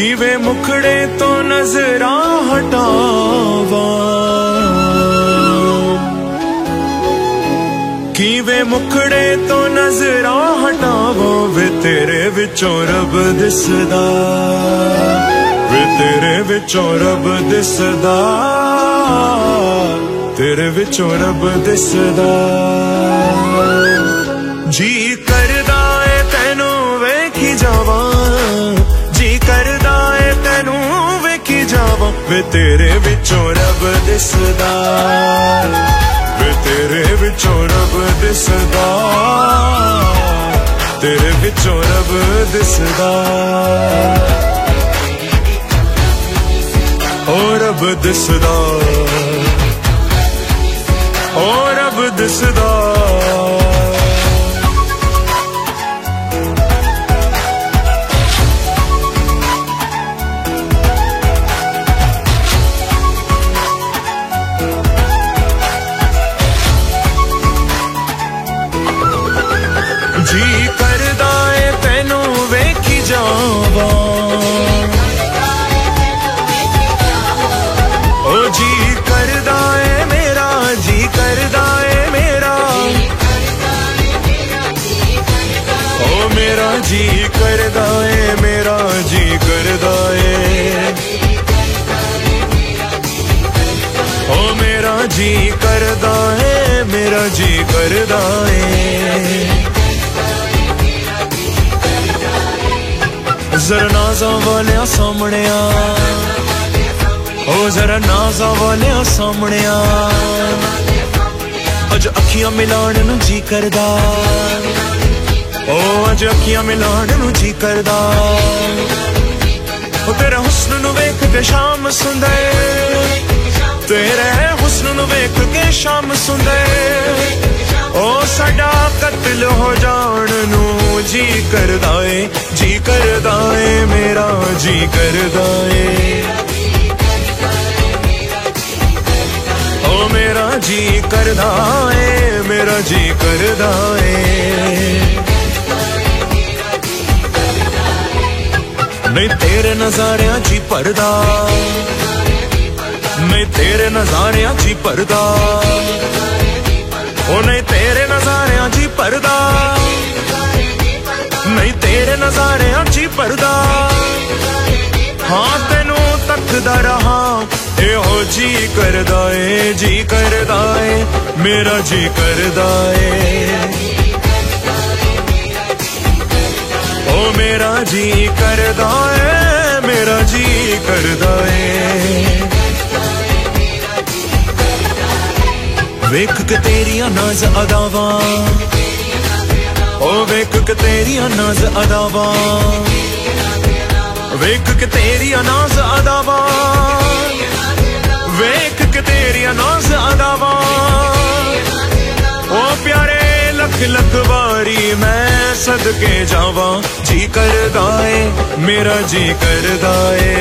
ਕਿਵੇਂ ਮੁਖੜੇ ਤੋਂ ਨਜ਼ਰਾਂ ਹਟਾਵਾਂ। ਕਿਵੇਂ ਮੁਖੜੇ ਤੋਂ ਨਜ਼ਰਾਂ ਹਟਾਵਾਂ ਵੇ ਤੇਰੇ ਵਿੱਚੋਂ ਰੱਬ ਦਿਸਦਾ। ਵੇ ਤੇਰੇ ਵਿੱਚੋਂ ਰੱਬ ਦਿਸਦਾ। ਤੇਰੇ ਵਿੱਚੋਂ ਰੱਬ ਦਿਸਦਾ। ਜੀ ਕਰ ਵੇ ਤੇਰੇ ਵਿੱਚੋਂ ਰੱਬ ਦਿਸਦਾ। ਵੇ ਤੇਰੇ ਵਿੱਚੋਂ ਰੱਬ ਦਿਸਦਾ। ਤੇਰੇ ਵਿੱਚੋਂ ਰੱਬ ਦਿਸਦਾ। ਓ ਰੱਬ ਦਿਸਦਾ। ਓ ਰੱਬ ਦਿਸਦਾ। ਮੇਰਾ ਜੀ ਕਰਦਾ ਏ, ਮੇਰਾ ਜੀ ਕਰਦਾ ਏ। ਓ ਮੇਰਾ ਜੀ ਕਰਦਾ ਏ, ਮੇਰਾ ਜੀ ਕਰਦਾ ਏ। ਜ਼ਰਾ ਨਾਜ਼ਾ ਵਾਲਿਆਂ ਸਾਹਮਣਿਆ, ਓ ਜ਼ਰਾ ਨਾਜ਼ਾ ਵਾਲਿਆਂ ਸਾਹਮਣਿਆ। ਅਜ ਅੱਖੀਆਂ ਮਿਲਾਉਣ ਨੂੰ ਜੀ ਕਰਦਾ। ਓ ਅਜ ਅੱਖੀਆਂ ਮਿਲਾਉਣ ਨੂੰ ਜੀ ਕਰਦਾ। ਓ ਤੇਰੇ ਹੁਸਨ ਨੂੰ ਵੇਖ ਕੇ ਸ਼ਾਮ ਸੁੰਦੇ। ਤੇਰੇ ਹੁਸਨ ਨੂੰ ਵੇਖ ਕੇ ਸ਼ਾਮ ਸੁੰਦੇ। ਉਹ ਸਾਡਾ ਕਤਲ ਹੋ ਜਾਣ ਨੂੰ ਜੀ ਕਰਦਾ ਏ, ਜੀ ਕਰਦਾ ਏ ਮੇਰਾ, ਜੀ ਕਰਦਾ ਏ। ਓ ਮੇਰਾ ਜੀ ਕਰਦਾ ਏ, ਮੇਰਾ ਜੀ ਕਰਦਾ ਏ। ਨਹੀਂ ਤੇਰੇ ਨਜ਼ਾਰਿਆਂ ਜੀ ਪਰਦਾ ਨਹੀਂ ਤੇਰੇ ਨਜ਼ਾਰਿਆਂ ਜੀ ਪਰਦਾ ਉਹ ਨਹੀਂ ਤੇਰੇ ਨਜ਼ਾਰਿਆਂ 'ਚ ਪਰਦਾ ਨਹੀਂ ਤੇਰੇ ਨਜ਼ਾਰਿਆਂ 'ਚ ਪਰਦਾ ਹਾਂ, ਤੈਨੂੰ ਤੱਕਦਾ ਰਹਾ, ਇਹੋ ਜੀ ਕਰਦਾ ਏ, ਜੀ ਕਰਦਾ ਏ, ਮੇਰਾ ਜੀ ਕਰਦਾ ਏ। ਓ ਮੇਰਾ ਜੀ ਕਰਦਾ ਏ, ਮੇਰਾ ਜੀ ਕਰਦਾ ਏ। ਵੇਖ ਕੇ ਤੇਰੀਆਂ ਨਾਜ਼ ਅਦਾਵਾਂ ਓ ਵੇਖ ਕੇ ਤੇਰੀਆਂ ਨਾਜ਼ ਅਦਾਵਾਂ। ਵੇਖ ਕੇ ਤੇਰੀਆਂ ਨਾਜ਼ ਅਦਾਵਾਂ, ਵੇਖ ਕੇ ਤੇਰੀਆਂ ਨਾਜ਼ ਅਦਾਵਾਂ। ਪਿਆਰੇ ਲੱਖ ਲੱਖ ਵਾਰੀ ਮੈਂ ਸਦਕੇ ਜਾਵਾਂ ਜੀ ਕਰਦਾ ਏ ਮੇਰਾ ਜੀ ਕਰਦਾ ਏ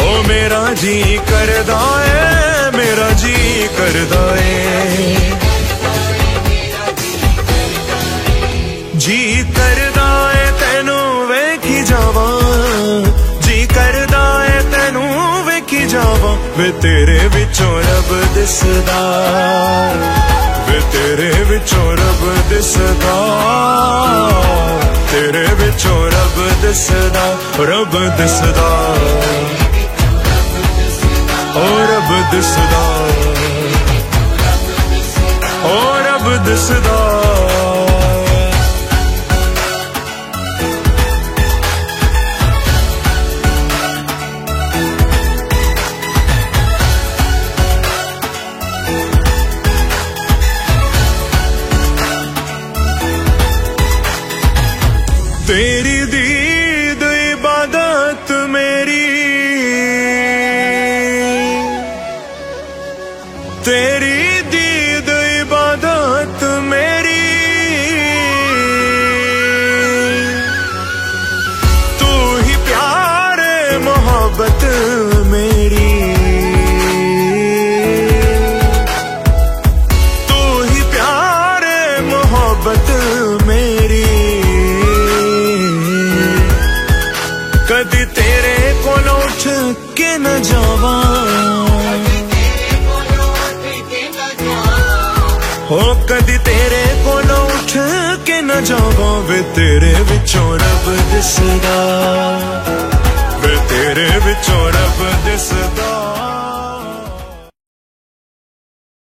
ਓ ਮੇਰਾ ਜੀ ਕਰਦਾ ਏ ਮੇਰਾ ਜੀ ਜਾਵਾਂ, ਵੇ ਤੇਰੇ ਵਿੱਚੋਂ ਰੱਬ ਦਿਸਦਾ। ਵੇ ਤੇਰੇ ਵਿੱਚੋਂ ਰੱਬ ਦਿਸਦਾ। ਤੇਰੇ ਵਿੱਚੋਂ ਰੱਬ ਦਿਸਦਾ ਰੱਬ ਦਿਸਦਾ। ਓ ਰੱਬ ਦਿਸਦਾ। ਓ ਰੱਬ ਦਿਸਦਾ। ਤੇਰੀ ਦੀਦ ਕੇ ਨਾ ਜਾਵਾਂ। ਹੋ ਕਦੀ ਤੇਰੇ ਕੋਲੋਂ ਉੱਠ ਕੇ ਨਾ ਜਾਵਾਂ ਵੇ ਤੇਰੇ ਵਿੱਚੋਂ ਰੱਬ ਦਿਸਦਾ। ਵੇ ਤੇਰੇ ਵਿੱਚੋਂ ਰੱਬ ਦਿਸਦਾ।